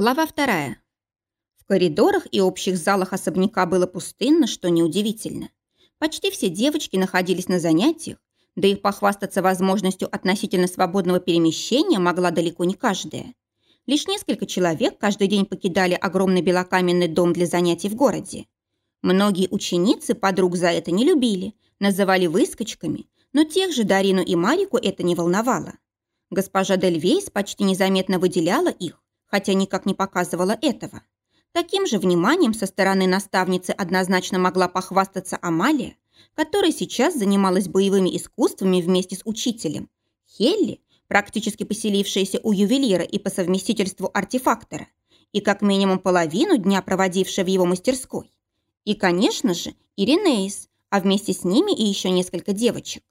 Глава вторая. В коридорах и общих залах особняка было пустынно, что неудивительно. Почти все девочки находились на занятиях, да и похвастаться возможностью относительно свободного перемещения могла далеко не каждая. Лишь несколько человек каждый день покидали огромный белокаменный дом для занятий в городе. Многие ученицы подруг за это не любили, называли выскочками, но тех же Дарину и Марику это не волновало. Госпожа Дельвейс почти незаметно выделяла их, хотя никак не показывала этого. Таким же вниманием со стороны наставницы однозначно могла похвастаться Амалия, которая сейчас занималась боевыми искусствами вместе с учителем. Хелли, практически поселившаяся у ювелира и по совместительству артефактора, и как минимум половину дня проводившая в его мастерской. И, конечно же, Иринеис, а вместе с ними и еще несколько девочек.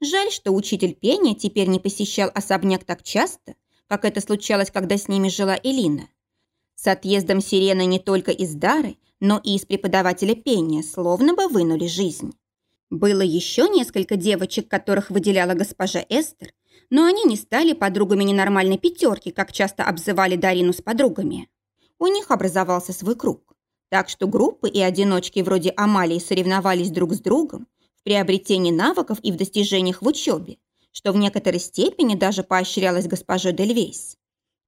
Жаль, что учитель пения теперь не посещал особняк так часто, как это случалось, когда с ними жила Элина. С отъездом сирены не только из Дары, но и из преподавателя пения словно бы вынули жизнь. Было еще несколько девочек, которых выделяла госпожа Эстер, но они не стали подругами ненормальной пятерки, как часто обзывали Дарину с подругами. У них образовался свой круг. Так что группы и одиночки вроде Амалии соревновались друг с другом в приобретении навыков и в достижениях в учебе, что в некоторой степени даже поощрялось госпожой Дельвейс.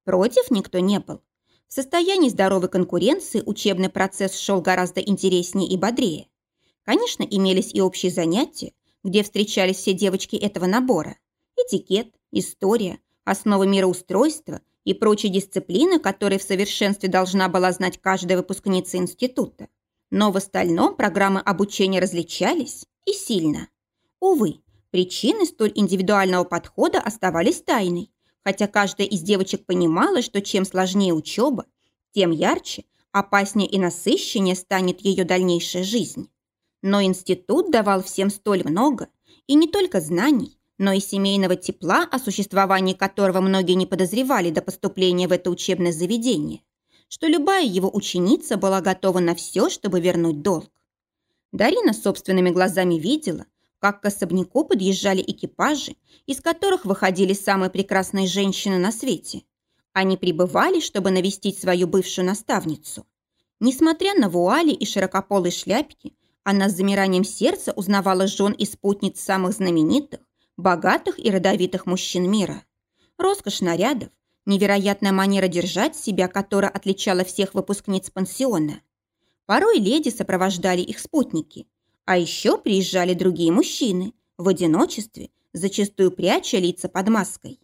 Против никто не был. В состоянии здоровой конкуренции учебный процесс шел гораздо интереснее и бодрее. Конечно, имелись и общие занятия, где встречались все девочки этого набора. Этикет, история, основы мироустройства и прочие дисциплины, которые в совершенстве должна была знать каждая выпускница института. Но в остальном программы обучения различались и сильно. Увы, Причины столь индивидуального подхода оставались тайной, хотя каждая из девочек понимала, что чем сложнее учеба, тем ярче, опаснее и насыщеннее станет ее дальнейшая жизнь. Но институт давал всем столь много, и не только знаний, но и семейного тепла, о существовании которого многие не подозревали до поступления в это учебное заведение, что любая его ученица была готова на все, чтобы вернуть долг. Дарина собственными глазами видела, как к особняку подъезжали экипажи, из которых выходили самые прекрасные женщины на свете. Они прибывали, чтобы навестить свою бывшую наставницу. Несмотря на вуали и широкополые шляпки, она с замиранием сердца узнавала жен и спутниц самых знаменитых, богатых и родовитых мужчин мира. Роскошь нарядов, невероятная манера держать себя, которая отличала всех выпускниц пансиона. Порой леди сопровождали их спутники – а еще приезжали другие мужчины в одиночестве, зачастую пряча лица под маской.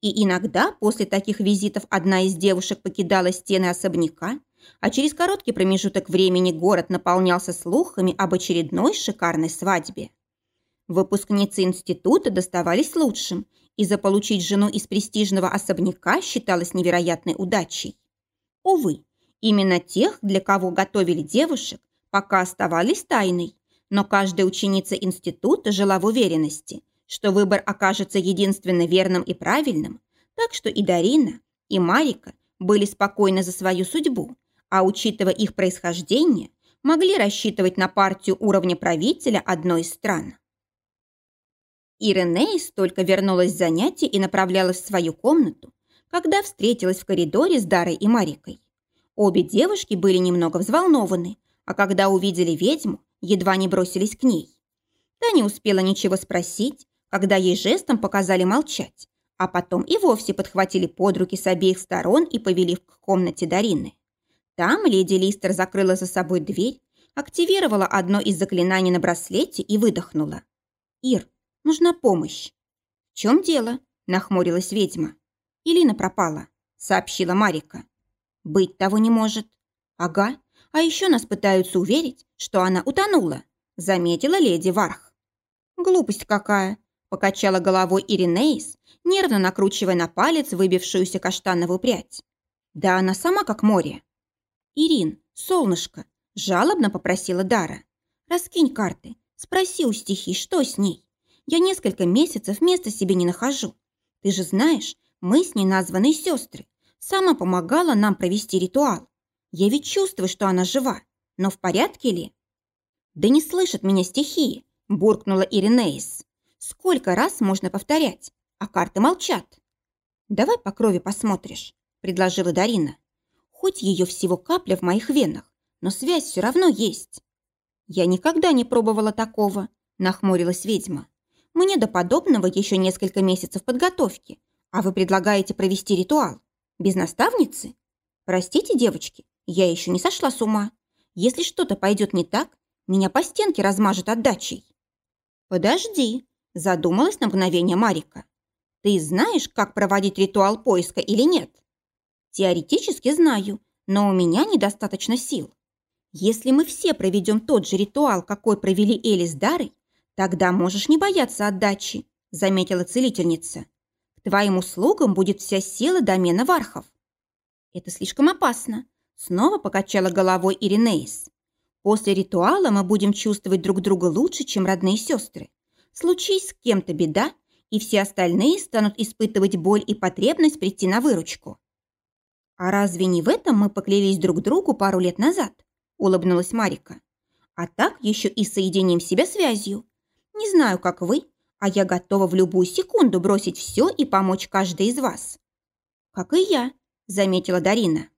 И иногда после таких визитов одна из девушек покидала стены особняка, а через короткий промежуток времени город наполнялся слухами об очередной шикарной свадьбе. Выпускницы института доставались лучшим, и заполучить жену из престижного особняка считалось невероятной удачей. Увы, именно тех, для кого готовили девушек, пока оставались тайной, но каждая ученица института жила в уверенности, что выбор окажется единственно верным и правильным, так что и Дарина, и Марика были спокойны за свою судьбу, а учитывая их происхождение, могли рассчитывать на партию уровня правителя одной из стран. Иренеис только вернулась с занятий и направлялась в свою комнату, когда встретилась в коридоре с Дарой и Марикой. Обе девушки были немного взволнованы, а когда увидели ведьму, едва не бросились к ней. Та не успела ничего спросить, когда ей жестом показали молчать, а потом и вовсе подхватили под руки с обеих сторон и повели к комнате Дарины. Там леди Листер закрыла за собой дверь, активировала одно из заклинаний на браслете и выдохнула. «Ир, нужна помощь». «В чем дело?» – нахмурилась ведьма. «Илина пропала», – сообщила Марика. «Быть того не может». «Ага, а еще нас пытаются уверить, что она утонула», – заметила леди Варх. «Глупость какая!» – покачала головой Иринеис, нервно накручивая на палец выбившуюся каштановую прядь. «Да она сама как море». «Ирин, солнышко!» – жалобно попросила Дара. «Раскинь карты, спроси у стихи, что с ней. Я несколько месяцев места себе не нахожу. Ты же знаешь, мы с ней названные сестры. Сама помогала нам провести ритуал. Я ведь чувствую, что она жива. Но в порядке ли? Да не слышат меня стихии, буркнула Иринеис. Сколько раз можно повторять, а карты молчат. Давай по крови посмотришь, предложила Дарина. Хоть ее всего капля в моих венах, но связь все равно есть. Я никогда не пробовала такого, нахмурилась ведьма. Мне до подобного еще несколько месяцев подготовки, а вы предлагаете провести ритуал. Без наставницы? Простите, девочки, я еще не сошла с ума. Если что-то пойдет не так, меня по стенке размажет отдачей. Подожди, задумалась на мгновение Марика. Ты знаешь, как проводить ритуал поиска или нет? Теоретически знаю, но у меня недостаточно сил. Если мы все проведем тот же ритуал, какой провели Эли с Дарой, тогда можешь не бояться отдачи, заметила целительница. К твоим услугам будет вся сила домена Вархов. Это слишком опасно. Снова покачала головой Иринеис. После ритуала мы будем чувствовать друг друга лучше, чем родные сестры. Случись с кем-то беда, и все остальные станут испытывать боль и потребность прийти на выручку. «А разве не в этом мы поклялись друг другу пару лет назад?» – улыбнулась Марика. «А так еще и соединим себя связью. Не знаю, как вы, а я готова в любую секунду бросить все и помочь каждой из вас». «Как и я», – заметила Дарина.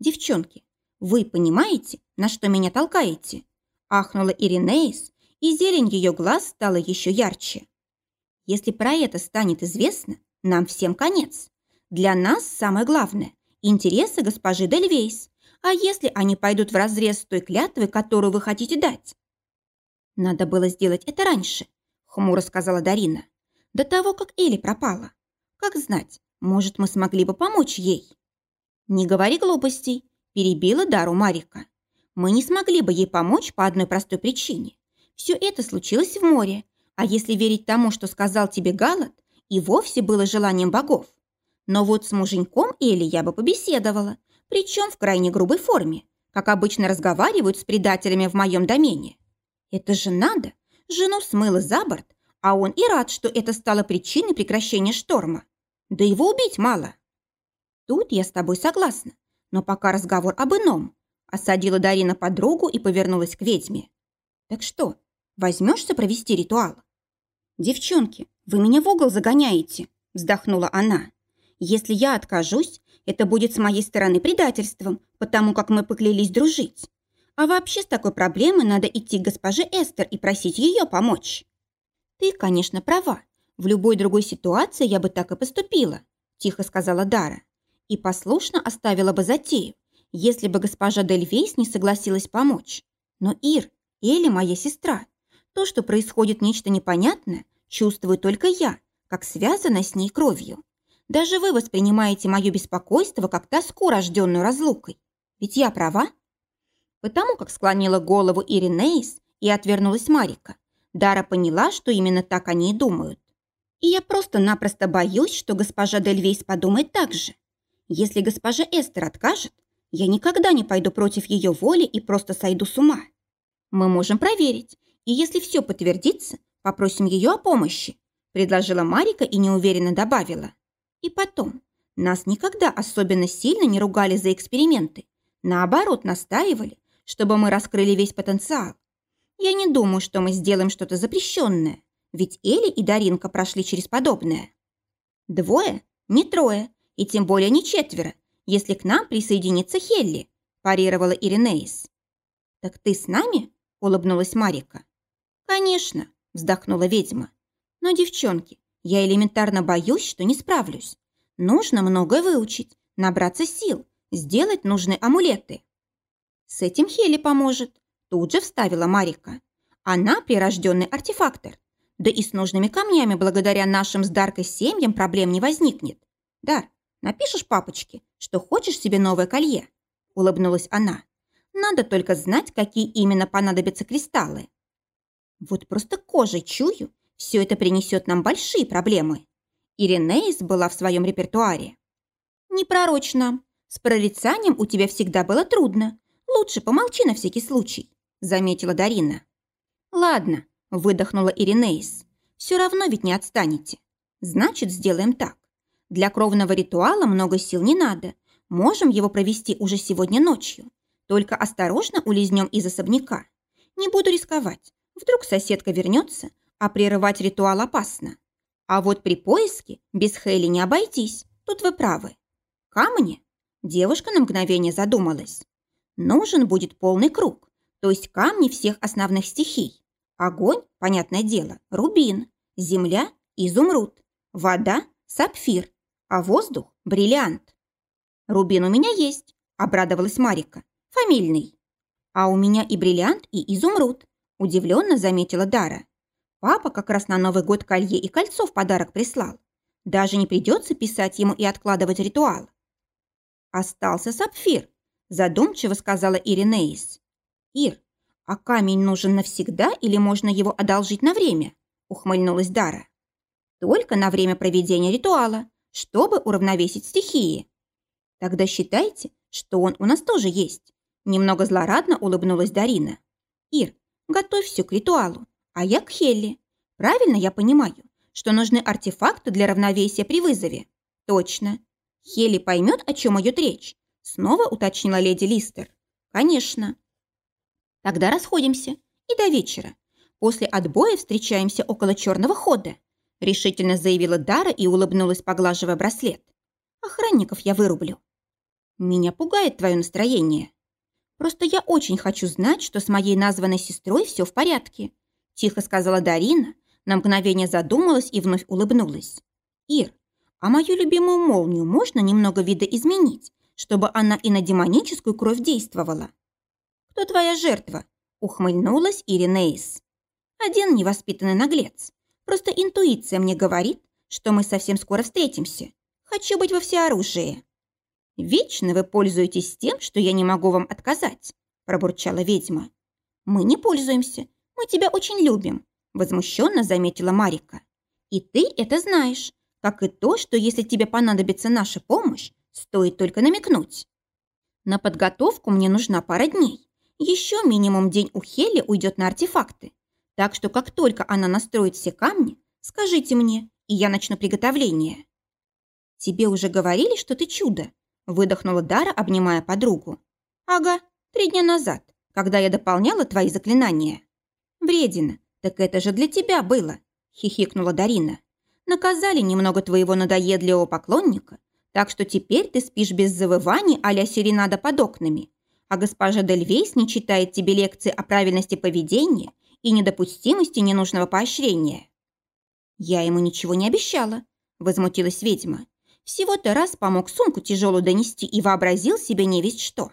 «Девчонки, вы понимаете, на что меня толкаете?» – ахнула Иринеис, и зелень ее глаз стала еще ярче. Если про это станет известно, нам всем конец. Для нас самое главное – интересы госпожи Дельвейс. А если они пойдут вразрез с той клятвой, которую вы хотите дать? Надо было сделать это раньше, хмуро сказала Дарина. До того, как Эли пропала. Как знать, может, мы смогли бы помочь ей? Не говори глупостей, перебила Дару Марика. Мы не смогли бы ей помочь по одной простой причине. Все это случилось в море, а если верить тому, что сказал тебе Галат, и вовсе было желанием богов. Но вот с муженьком Эли я бы побеседовала, причем в крайне грубой форме, как обычно разговаривают с предателями в моем домене. Это же надо. Жену смыло за борт, а он и рад, что это стало причиной прекращения шторма. Да его убить мало. Тут я с тобой согласна, но пока разговор об ином. Осадила Дарина подругу и повернулась к ведьме. Так что, возьмешься провести ритуал? «Девчонки, вы меня в угол загоняете», – вздохнула она. «Если я откажусь, это будет с моей стороны предательством, потому как мы поклялись дружить. А вообще с такой проблемой надо идти к госпоже Эстер и просить ее помочь». «Ты, конечно, права. В любой другой ситуации я бы так и поступила», – тихо сказала Дара. «И послушно оставила бы затею, если бы госпожа Дельвейс не согласилась помочь. Но Ир, Эли моя сестра. То, что происходит нечто непонятное, Чувствую только я, как связана с ней кровью. Даже вы воспринимаете мое беспокойство как тоску, рожденную разлукой. Ведь я права?» Потому как склонила голову Иринеис и отвернулась Марика, Дара поняла, что именно так они и думают. И я просто-напросто боюсь, что госпожа Дельвейс подумает так же. Если госпожа Эстер откажет, я никогда не пойду против ее воли и просто сойду с ума. Мы можем проверить, и если все подтвердится, Попросим ее о помощи», – предложила Марика и неуверенно добавила. «И потом, нас никогда особенно сильно не ругали за эксперименты. Наоборот, настаивали, чтобы мы раскрыли весь потенциал. Я не думаю, что мы сделаем что-то запрещенное, ведь Эли и Даринка прошли через подобное. Двое, не трое, и тем более не четверо, если к нам присоединится Хелли», – парировала Иринеис. «Так ты с нами?» – улыбнулась Марика. «Конечно», вздохнула ведьма. Но, девчонки, я элементарно боюсь, что не справлюсь. Нужно многое выучить, набраться сил, сделать нужные амулеты. С этим Хели поможет, тут же вставила Марика. Она прирожденный артефактор. Да и с нужными камнями благодаря нашим с Даркой семьям проблем не возникнет. Дар, напишешь папочке, что хочешь себе новое колье? Улыбнулась она. Надо только знать, какие именно понадобятся кристаллы. Вот просто кожей чую, все это принесет нам большие проблемы. Иринеис была в своем репертуаре. Не пророчь нам. С прорицанием у тебя всегда было трудно. Лучше помолчи на всякий случай, заметила Дарина. Ладно, выдохнула Иринеис. Все равно ведь не отстанете. Значит, сделаем так. Для кровного ритуала много сил не надо. Можем его провести уже сегодня ночью. Только осторожно улизнем из особняка. Не буду рисковать. Вдруг соседка вернется, а прерывать ритуал опасно. А вот при поиске без Хейли не обойтись, тут вы правы. Камни? Девушка на мгновение задумалась. Нужен будет полный круг, то есть камни всех основных стихий. Огонь, понятное дело, рубин, земля – изумруд, вода – сапфир, а воздух – бриллиант. «Рубин у меня есть», – обрадовалась Марика. «Фамильный». «А у меня и бриллиант, и изумруд», – удивленно заметила Дара. «Папа как раз на Новый год колье и кольцо в подарок прислал. Даже не придется писать ему и откладывать ритуал». «Остался сапфир», – задумчиво сказала Иринеис. «Ир, а камень нужен навсегда или можно его одолжить на время?» – ухмыльнулась Дара. «Только на время проведения ритуала, чтобы уравновесить стихии». «Тогда считайте, что он у нас тоже есть», – немного злорадно улыбнулась Дарина. «Ир, готовь все к ритуалу, а я к Хелли. Правильно я понимаю, что нужны артефакты для равновесия при вызове?» «Точно. Хелли поймет, о чем идет речь?» Снова уточнила леди Листер. «Конечно». «Тогда расходимся. И до вечера. После отбоя встречаемся около черного хода», решительно заявила Дара и улыбнулась, поглаживая браслет. «Охранников я вырублю». «Меня пугает твое настроение. Просто я очень хочу знать, что с моей названной сестрой все в порядке», тихо сказала Дарина, на мгновение задумалась и вновь улыбнулась. «Ир, а мою любимую молнию можно немного видоизменить, чтобы она и на демоническую кровь действовала?» «Кто твоя жертва?» – ухмыльнулась Иринеис. «Один невоспитанный наглец. Просто интуиция мне говорит, что мы совсем скоро встретимся. Хочу быть во всеоружии». «Вечно вы пользуетесь тем, что я не могу вам отказать», – пробурчала ведьма. «Мы не пользуемся. Мы тебя очень любим», – возмущенно заметила Марика. «И ты это знаешь, как и то, что если тебе понадобится наша помощь, стоит только намекнуть. На подготовку мне нужна пара дней. Еще минимум день у Хели уйдет на артефакты. Так что как только она настроит все камни, скажите мне, и я начну приготовление. Тебе уже говорили, что ты чудо, выдохнула Дара, обнимая подругу. Ага, три дня назад, когда я дополняла твои заклинания. Вредина, так это же для тебя было, хихикнула Дарина. Наказали немного твоего надоедливого поклонника, так что теперь ты спишь без завываний а-ля серенада под окнами, а госпожа Дельвейс не читает тебе лекции о правильности поведения и недопустимости ненужного поощрения. Я ему ничего не обещала, возмутилась ведьма. Всего-то раз помог сумку тяжелую донести и вообразил себе не весть что.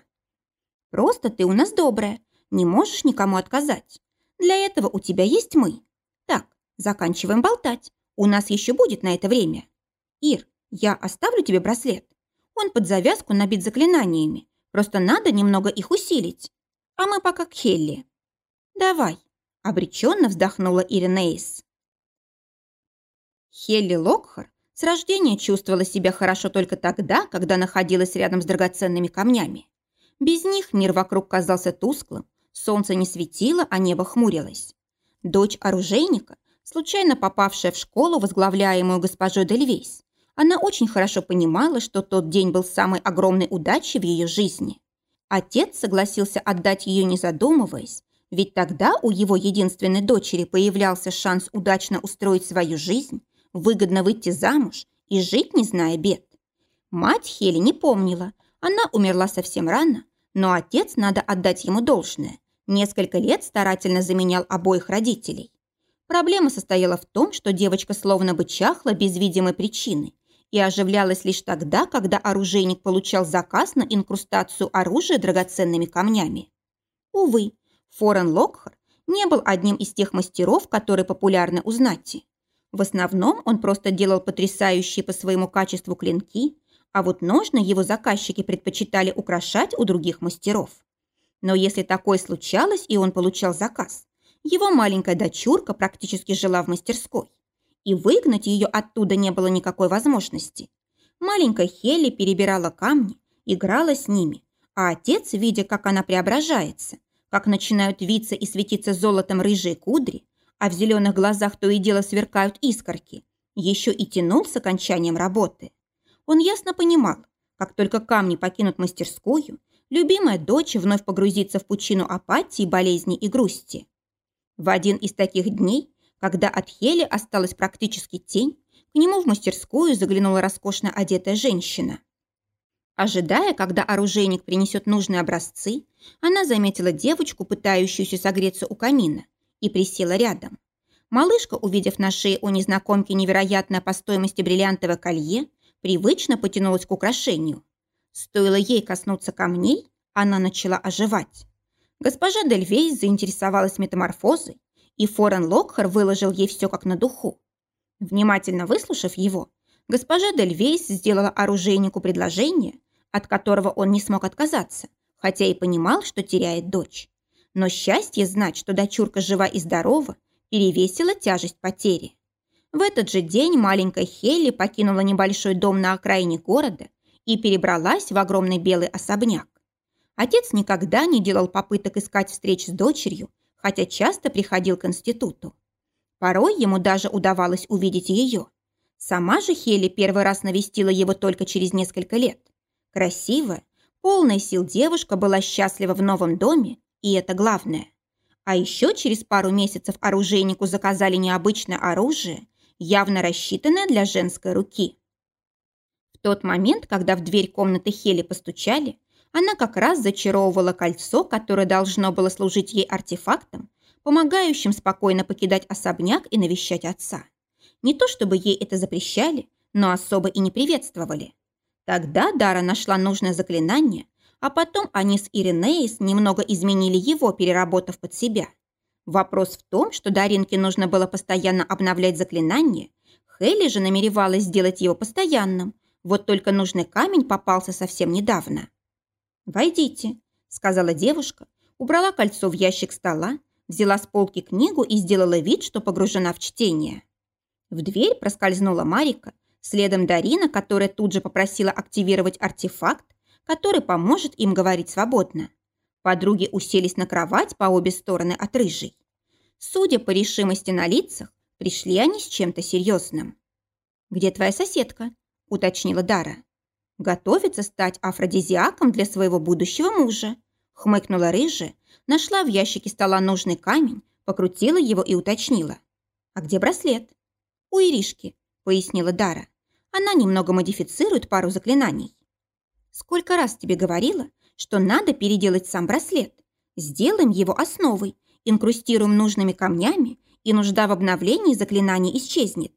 Просто ты у нас добрая, не можешь никому отказать. Для этого у тебя есть мы. Так, заканчиваем болтать. У нас еще будет на это время. Ир, я оставлю тебе браслет. Он под завязку набит заклинаниями, Просто надо немного их усилить. А мы пока к Хелли. Давай, обреченно вздохнула Иринейс. Хелли Локхар с рождения чувствовала себя хорошо только тогда, когда находилась рядом с драгоценными камнями. Без них мир вокруг казался тусклым, солнце не светило, а небо хмурилось. Дочь оружейника, случайно попавшая в школу, возглавляемую госпожой Дельвейс, она очень хорошо понимала, что тот день был самой огромной удачей в ее жизни. Отец согласился отдать ее, не задумываясь, ведь тогда у его единственной дочери появлялся шанс удачно устроить свою жизнь, выгодно выйти замуж и жить, не зная бед. Мать Хели не помнила, она умерла совсем рано, но отец, надо отдать ему должное, несколько лет старательно заменял обоих родителей. Проблема состояла в том, что девочка словно бы чахла без видимой причины и оживлялась лишь тогда, когда оружейник получал заказ на инкрустацию оружия драгоценными камнями. Увы, Форен Локхар не был одним из тех мастеров, которые популярны у знати. В основном он просто делал потрясающие по своему качеству клинки, а вот ножны его заказчики предпочитали украшать у других мастеров. Но если такое случалось, и он получал заказ, его маленькая дочурка практически жила в мастерской и выгнать ее оттуда не было никакой возможности. Маленькая Хелли перебирала камни, играла с ними, а отец, видя, как она преображается, как начинают виться и светиться золотом рыжие кудри, а в зеленых глазах то и дело сверкают искорки, еще и тянул с окончанием работы. Он ясно понимал, как только камни покинут мастерскую, любимая дочь вновь погрузится в пучину апатии, болезни и грусти. В один из таких дней когда от Хели осталась практически тень, к нему в мастерскую заглянула роскошно одетая женщина. Ожидая, когда оружейник принесет нужные образцы, она заметила девочку, пытающуюся согреться у камина, и присела рядом. Малышка, увидев на шее у незнакомки невероятное по стоимости бриллиантовое колье, привычно потянулась к украшению. Стоило ей коснуться камней, она начала оживать. Госпожа Дельвейс заинтересовалась метаморфозой, и Форен Локхар выложил ей все как на духу. Внимательно выслушав его, госпожа Дельвейс сделала оружейнику предложение, от которого он не смог отказаться, хотя и понимал, что теряет дочь. Но счастье знать, что дочурка жива и здорова, перевесило тяжесть потери. В этот же день маленькая Хелли покинула небольшой дом на окраине города и перебралась в огромный белый особняк. Отец никогда не делал попыток искать встреч с дочерью, хотя часто приходил к институту. Порой ему даже удавалось увидеть ее. Сама же Хелли первый раз навестила его только через несколько лет. Красивая, полная сил девушка была счастлива в новом доме, и это главное. А еще через пару месяцев оружейнику заказали необычное оружие, явно рассчитанное для женской руки. В тот момент, когда в дверь комнаты Хели постучали, она как раз зачаровывала кольцо, которое должно было служить ей артефактом, помогающим спокойно покидать особняк и навещать отца. Не то чтобы ей это запрещали, но особо и не приветствовали. Тогда Дара нашла нужное заклинание, а потом они с Иринеис немного изменили его, переработав под себя. Вопрос в том, что Даринке нужно было постоянно обновлять заклинание, Хелли же намеревалась сделать его постоянным, вот только нужный камень попался совсем недавно. «Войдите», — сказала девушка, убрала кольцо в ящик стола, взяла с полки книгу и сделала вид, что погружена в чтение. В дверь проскользнула Марика, Следом Дарина, которая тут же попросила активировать артефакт, который поможет им говорить свободно. Подруги уселись на кровать по обе стороны от рыжей. Судя по решимости на лицах, пришли они с чем-то серьезным. «Где твоя соседка?» – уточнила Дара. «Готовится стать афродизиаком для своего будущего мужа», – хмыкнула рыжая, нашла в ящике стола нужный камень, покрутила его и уточнила. «А где браслет?» «У Иришки», – пояснила Дара. Она немного модифицирует пару заклинаний. Сколько раз тебе говорила, что надо переделать сам браслет? Сделаем его основой, инкрустируем нужными камнями, и нужда в обновлении заклинаний исчезнет.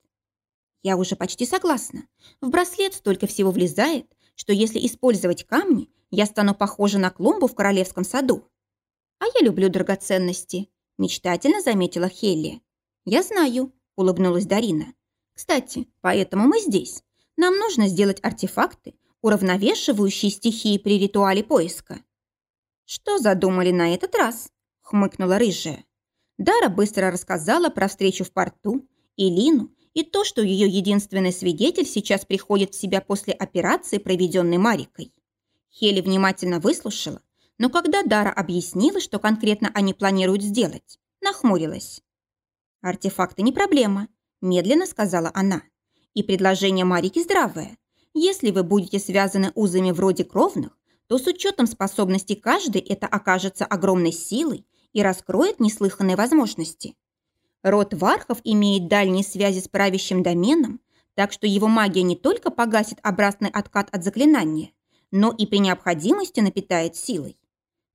Я уже почти согласна. В браслет столько всего влезает, что если использовать камни, я стану похожа на клумбу в королевском саду. А я люблю драгоценности, мечтательно заметила Хелли. Я знаю, улыбнулась Дарина. Кстати, поэтому мы здесь. Нам нужно сделать артефакты, уравновешивающие стихии при ритуале поиска. Что задумали на этот раз? Хмыкнула рыжая. Дара быстро рассказала про встречу в порту, и Лину, и то, что ее единственный свидетель сейчас приходит в себя после операции, проведенной Марикой. Хели внимательно выслушала, но когда Дара объяснила, что конкретно они планируют сделать, нахмурилась. «Артефакты не проблема», – медленно сказала она. И предложение Марики здравое. Если вы будете связаны узами вроде кровных, то с учетом способностей каждой это окажется огромной силой и раскроет неслыханные возможности. Род Вархов имеет дальние связи с правящим доменом, так что его магия не только погасит обратный откат от заклинания, но и при необходимости напитает силой.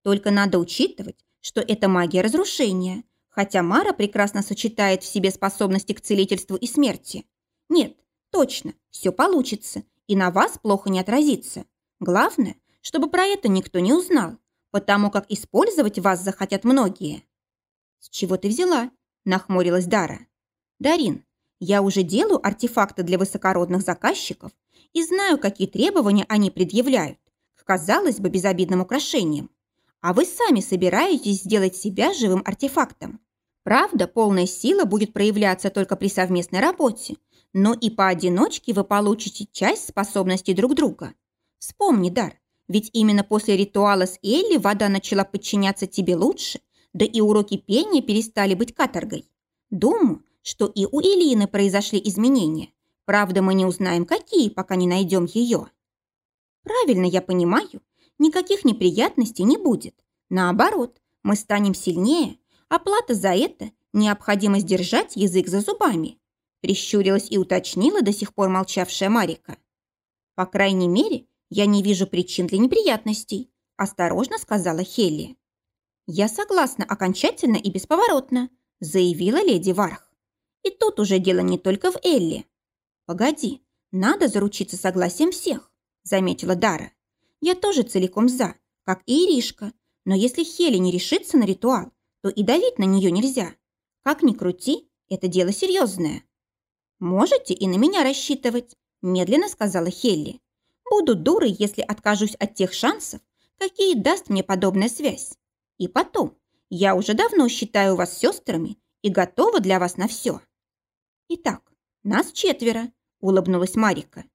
Только надо учитывать, что это магия разрушения, хотя Мара прекрасно сочетает в себе способности к целительству и смерти. Нет, Точно, все получится, и на вас плохо не отразится. Главное, чтобы про это никто не узнал, потому как использовать вас захотят многие». «С чего ты взяла?» – нахмурилась Дара. «Дарин, я уже делаю артефакты для высокородных заказчиков и знаю, какие требования они предъявляют к, казалось бы, безобидным украшениям. А вы сами собираетесь сделать себя живым артефактом. Правда, полная сила будет проявляться только при совместной работе, но и поодиночке вы получите часть способностей друг друга. Вспомни, Дар, ведь именно после ритуала с Элли вода начала подчиняться тебе лучше, да и уроки пения перестали быть каторгой. Думаю, что и у Элины произошли изменения. Правда, мы не узнаем, какие, пока не найдем ее. Правильно я понимаю, никаких неприятностей не будет. Наоборот, мы станем сильнее, а плата за это – необходимость держать язык за зубами прищурилась и уточнила до сих пор молчавшая Марика. По крайней мере, я не вижу причин для неприятностей», – осторожно сказала Хелли. «Я согласна окончательно и бесповоротно», – заявила леди Варх. «И тут уже дело не только в Элли». «Погоди, надо заручиться согласием всех», – заметила Дара. «Я тоже целиком за, как и Иришка, но если Хелли не решится на ритуал, то и давить на нее нельзя. Как ни крути, это дело серьезное». «Можете и на меня рассчитывать», – медленно сказала Хелли. «Буду дурой, если откажусь от тех шансов, какие даст мне подобная связь. И потом, я уже давно считаю вас сестрами и готова для вас на все». «Итак, нас четверо», – улыбнулась Марика.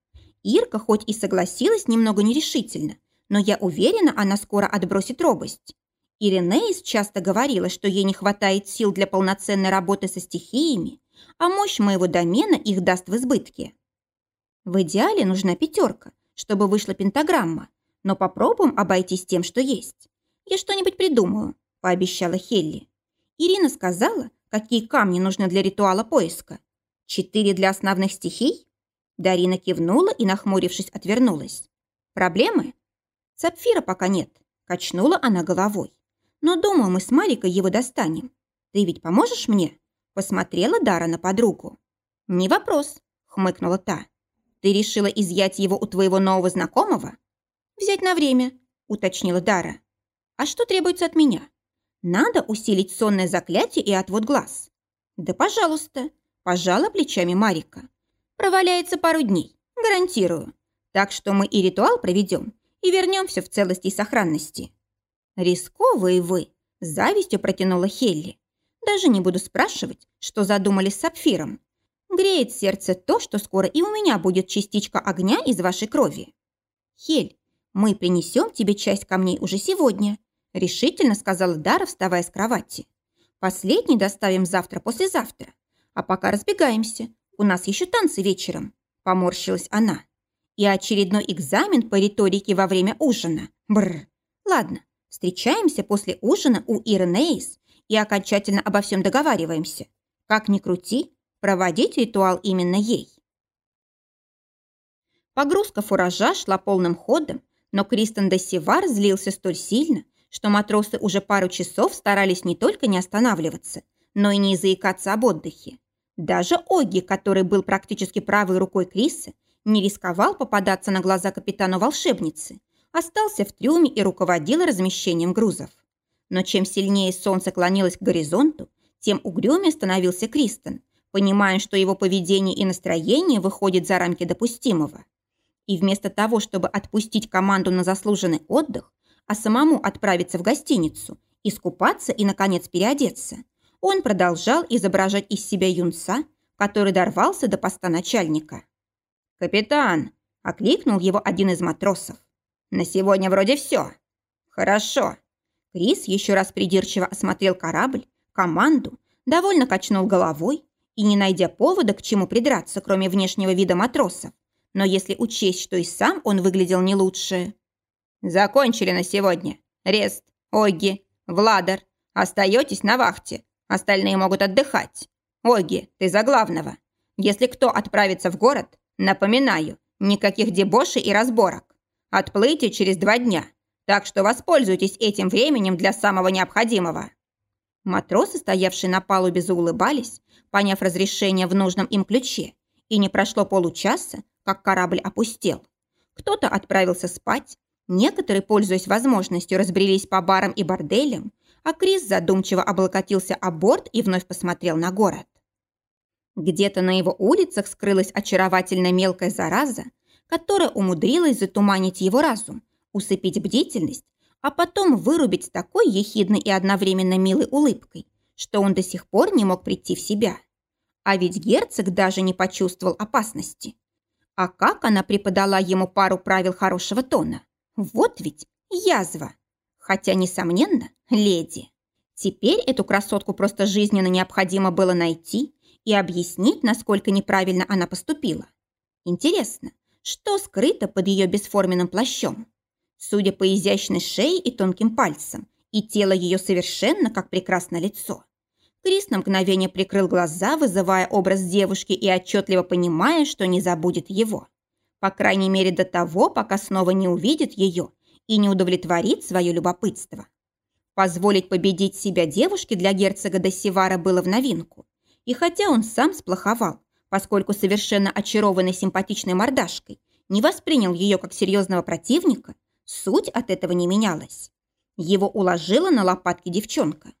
Ирка хоть и согласилась немного нерешительно, но я уверена, она скоро отбросит робость. Иринеис часто говорила, что ей не хватает сил для полноценной работы со стихиями, а мощь моего домена их даст в избытке. В идеале нужна пятерка, чтобы вышла пентаграмма, но попробуем обойтись тем, что есть. Я что-нибудь придумаю, пообещала Хелли. Ирина сказала, какие камни нужны для ритуала поиска. Четыре для основных стихий? Дарина кивнула и, нахмурившись, отвернулась. Проблемы? Сапфира пока нет, качнула она головой. Но думаю, мы с Марикой его достанем. Ты ведь поможешь мне? Посмотрела Дара на подругу. «Не вопрос», — хмыкнула та. «Ты решила изъять его у твоего нового знакомого?» «Взять на время», — уточнила Дара. «А что требуется от меня?» «Надо усилить сонное заклятие и отвод глаз». «Да пожалуйста», — пожала плечами Марика. «Проваляется пару дней, гарантирую. Так что мы и ритуал проведем, и вернемся в целости и сохранности». «Рисковые вы», — завистью протянула Хелли. Даже не буду спрашивать, что задумали с сапфиром. Греет сердце то, что скоро и у меня будет частичка огня из вашей крови. Хель, мы принесем тебе часть камней уже сегодня, решительно сказала Дара, вставая с кровати. Последний доставим завтра-послезавтра. А пока разбегаемся. У нас еще танцы вечером. Поморщилась она. И очередной экзамен по риторике во время ужина. Бррр. Ладно, встречаемся после ужина у Ирнеис и окончательно обо всем договариваемся. Как ни крути, проводить ритуал именно ей. Погрузка фуража шла полным ходом, но Кристен де Сивар злился столь сильно, что матросы уже пару часов старались не только не останавливаться, но и не заикаться об отдыхе. Даже Оги, который был практически правой рукой Криса, не рисковал попадаться на глаза капитану волшебницы, остался в трюме и руководил размещением грузов. Но чем сильнее солнце клонилось к горизонту, тем угрюмее становился Кристен, понимая, что его поведение и настроение выходят за рамки допустимого. И вместо того, чтобы отпустить команду на заслуженный отдых, а самому отправиться в гостиницу, искупаться и, наконец, переодеться, он продолжал изображать из себя юнца, который дорвался до поста начальника. «Капитан!» – окликнул его один из матросов. «На сегодня вроде все». «Хорошо», Крис еще раз придирчиво осмотрел корабль, команду, довольно качнул головой и, не найдя повода, к чему придраться, кроме внешнего вида матросов, но если учесть, что и сам он выглядел не лучше. «Закончили на сегодня. Рест, Оги, Владар. Остаетесь на вахте. Остальные могут отдыхать. Оги, ты за главного. Если кто отправится в город, напоминаю, никаких дебошей и разборок. Отплытие через два дня. Так что воспользуйтесь этим временем для самого необходимого». Матросы, стоявшие на палубе, заулыбались, поняв разрешение в нужном им ключе, и не прошло получаса, как корабль опустел. Кто-то отправился спать, некоторые, пользуясь возможностью, разбрелись по барам и борделям, а Крис задумчиво облокотился о борт и вновь посмотрел на город. Где-то на его улицах скрылась очаровательная мелкая зараза, которая умудрилась затуманить его разум усыпить бдительность, а потом вырубить такой ехидной и одновременно милой улыбкой, что он до сих пор не мог прийти в себя. А ведь герцог даже не почувствовал опасности. А как она преподала ему пару правил хорошего тона? Вот ведь язва. Хотя, несомненно, леди. Теперь эту красотку просто жизненно необходимо было найти и объяснить, насколько неправильно она поступила. Интересно, что скрыто под ее бесформенным плащом? Судя по изящной шее и тонким пальцам, и тело ее совершенно как прекрасное лицо. Крис на мгновение прикрыл глаза, вызывая образ девушки и отчетливо понимая, что не забудет его. По крайней мере до того, пока снова не увидит ее и не удовлетворит свое любопытство. Позволить победить себя девушке для герцога Досивара было в новинку. И хотя он сам сплоховал, поскольку совершенно очарованный симпатичной мордашкой не воспринял ее как серьезного противника, суть от этого не менялась. Его уложила на лопатки девчонка.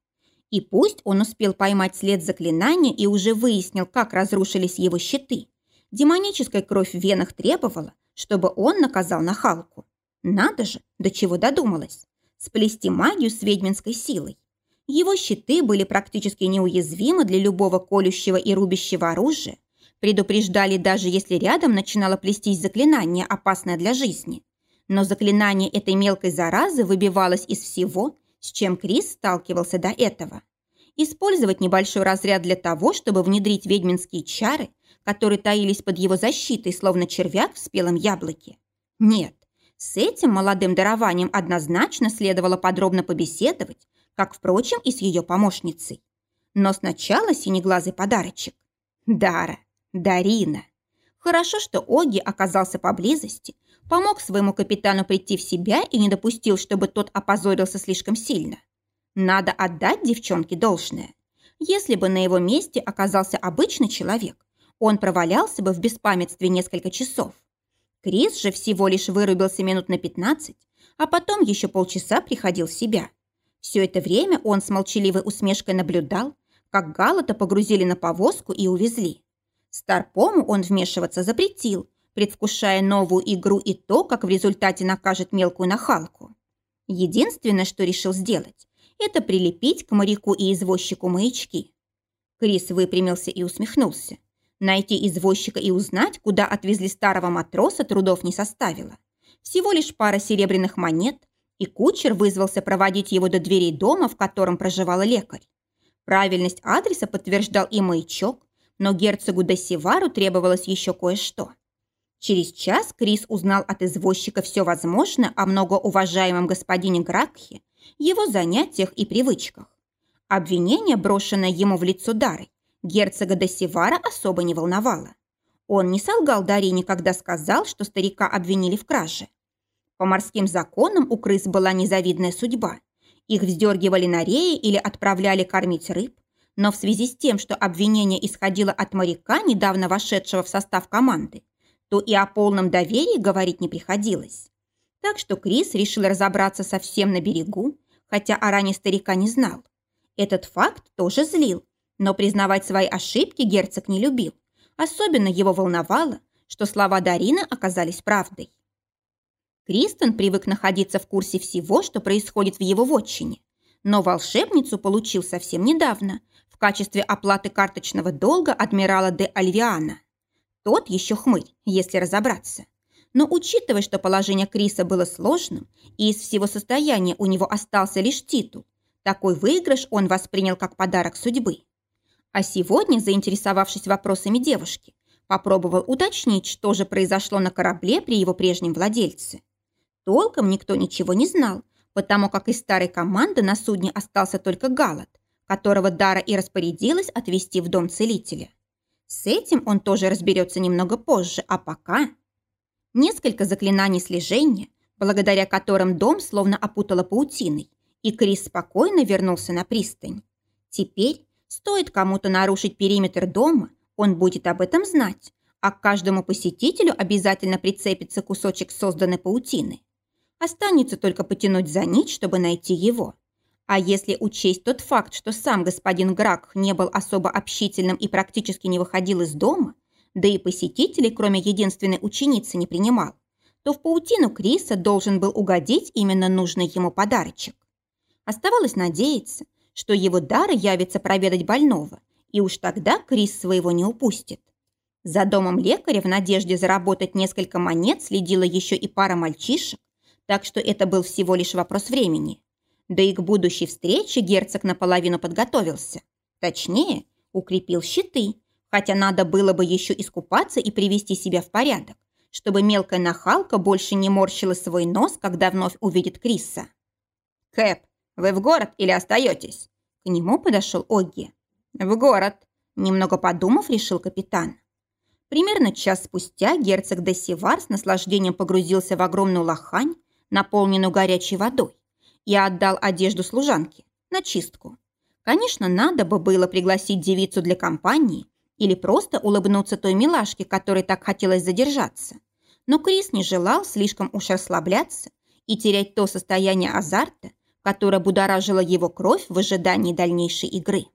И пусть он успел поймать след заклинания и уже выяснил, как разрушились его щиты, демоническая кровь в венах требовала, чтобы он наказал нахалку. Надо же, до чего додумалась. Сплести магию с ведьминской силой. Его щиты были практически неуязвимы для любого колющего и рубящего оружия, предупреждали даже если рядом начинало плестись заклинание, опасное для жизни. Но заклинание этой мелкой заразы выбивалось из всего, с чем Крис сталкивался до этого. Использовать небольшой разряд для того, чтобы внедрить ведьминские чары, которые таились под его защитой, словно червяк в спелом яблоке. Нет, с этим молодым дарованием однозначно следовало подробно побеседовать, как, впрочем, и с ее помощницей. Но сначала синеглазый подарочек. Дара, Дарина. Хорошо, что Оги оказался поблизости, помог своему капитану прийти в себя и не допустил, чтобы тот опозорился слишком сильно. Надо отдать девчонке должное. Если бы на его месте оказался обычный человек, он провалялся бы в беспамятстве несколько часов. Крис же всего лишь вырубился минут на 15, а потом еще полчаса приходил в себя. Все это время он с молчаливой усмешкой наблюдал, как Галата погрузили на повозку и увезли. Старпому он вмешиваться запретил, предвкушая новую игру и то, как в результате накажет мелкую нахалку. Единственное, что решил сделать, это прилепить к моряку и извозчику маячки. Крис выпрямился и усмехнулся. Найти извозчика и узнать, куда отвезли старого матроса, трудов не составило. Всего лишь пара серебряных монет, и кучер вызвался проводить его до дверей дома, в котором проживал лекарь. Правильность адреса подтверждал и маячок, но герцогу Досивару требовалось еще кое-что. Через час Крис узнал от извозчика все возможное о многоуважаемом господине Гракхе, его занятиях и привычках. Обвинение, брошенное ему в лицо Дары, герцога Досивара особо не волновало. Он не солгал Дарине, когда сказал, что старика обвинили в краже. По морским законам у крыс была незавидная судьба. Их вздергивали на реи или отправляли кормить рыб, но в связи с тем, что обвинение исходило от моряка, недавно вошедшего в состав команды, то и о полном доверии говорить не приходилось. Так что Крис решил разобраться совсем на берегу, хотя о ране старика не знал. Этот факт тоже злил, но признавать свои ошибки герцог не любил. Особенно его волновало, что слова Дарины оказались правдой. Кристен привык находиться в курсе всего, что происходит в его вотчине, но волшебницу получил совсем недавно, качестве оплаты карточного долга адмирала де Альвиана. Тот еще хмырь, если разобраться. Но учитывая, что положение Криса было сложным, и из всего состояния у него остался лишь титул, такой выигрыш он воспринял как подарок судьбы. А сегодня, заинтересовавшись вопросами девушки, попробовал уточнить, что же произошло на корабле при его прежнем владельце. Толком никто ничего не знал, потому как из старой команды на судне остался только Галат, которого Дара и распорядилась отвезти в дом целителя. С этим он тоже разберется немного позже, а пока... Несколько заклинаний слежения, благодаря которым дом словно опутала паутиной, и Крис спокойно вернулся на пристань. Теперь, стоит кому-то нарушить периметр дома, он будет об этом знать, а к каждому посетителю обязательно прицепится кусочек созданной паутины. Останется только потянуть за нить, чтобы найти его. А если учесть тот факт, что сам господин Грак не был особо общительным и практически не выходил из дома, да и посетителей, кроме единственной ученицы, не принимал, то в паутину Криса должен был угодить именно нужный ему подарочек. Оставалось надеяться, что его дары явится проведать больного, и уж тогда Крис своего не упустит. За домом лекаря в надежде заработать несколько монет следила еще и пара мальчишек, так что это был всего лишь вопрос времени. Да и к будущей встрече герцог наполовину подготовился. Точнее, укрепил щиты, хотя надо было бы еще искупаться и привести себя в порядок, чтобы мелкая нахалка больше не морщила свой нос, когда вновь увидит Криса. «Кэп, вы в город или остаетесь?» К нему подошел Огги. «В город», – немного подумав, решил капитан. Примерно час спустя герцог де Сивар с наслаждением погрузился в огромную лохань, наполненную горячей водой, и отдал одежду служанке на чистку. Конечно, надо бы было пригласить девицу для компании или просто улыбнуться той милашке, которой так хотелось задержаться. Но Крис не желал слишком уж расслабляться и терять то состояние азарта, которое будоражило его кровь в ожидании дальнейшей игры.